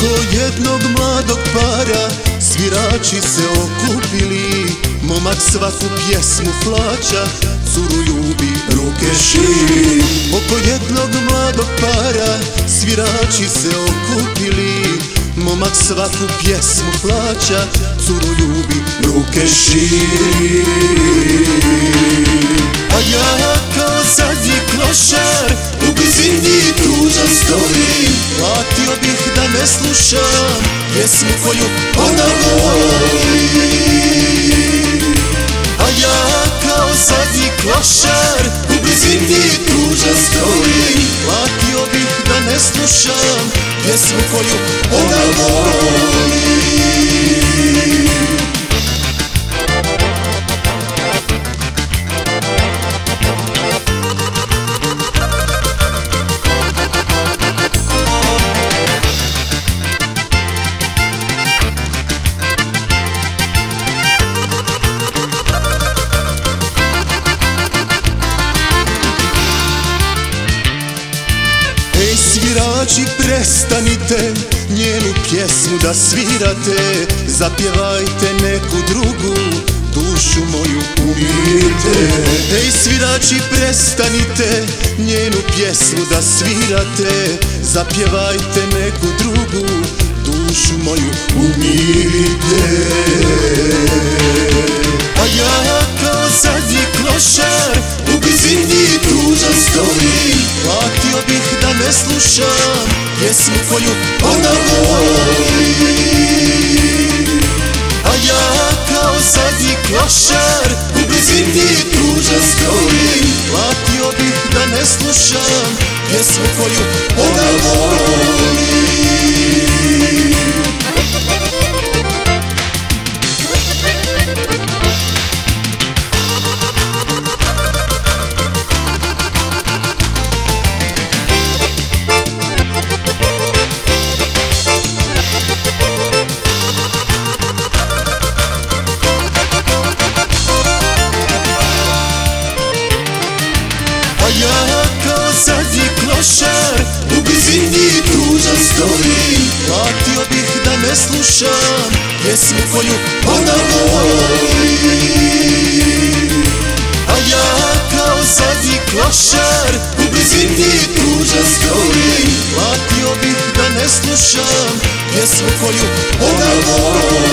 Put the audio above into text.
Oko jednog mladog para Svirači se okupili. Momak svaku pjesmu plaća Curu ljubi ruke širi. Oko jednog mladog para Svirači se okupili. Momak svaku pjesmu plaća Curu ljubi ruke širi. A ja kao zadnji klošar U blizini tuđa stojim. Platio bih ne slušam Pjesmu koju ona voli A ja kao zadnji klošar U blizini tužan stojim. Platio bih da ne slušam Pjesmu koju ona voli svirači prestanite njenu pjesmu da svirate. Zapjevajte neku drugu dušu moju umirite Ej svirači prestanite njenu pjesmu da svirate. Zapjevajte neku drugu dušu moju umirite slušam pjesmu koju ona voli A ja kao zadnji klošar u blizini tužan stojim Platio bih da ne slušam pjesmu koju ja kao zadnji klošar U blizini tužan stojim Platio bih da ne slušam Pjesmu koju ona voli. A ja kao zadnji klošar U blizini tužan stojim Platio bih da ne slušam Pjesmu koju ona voli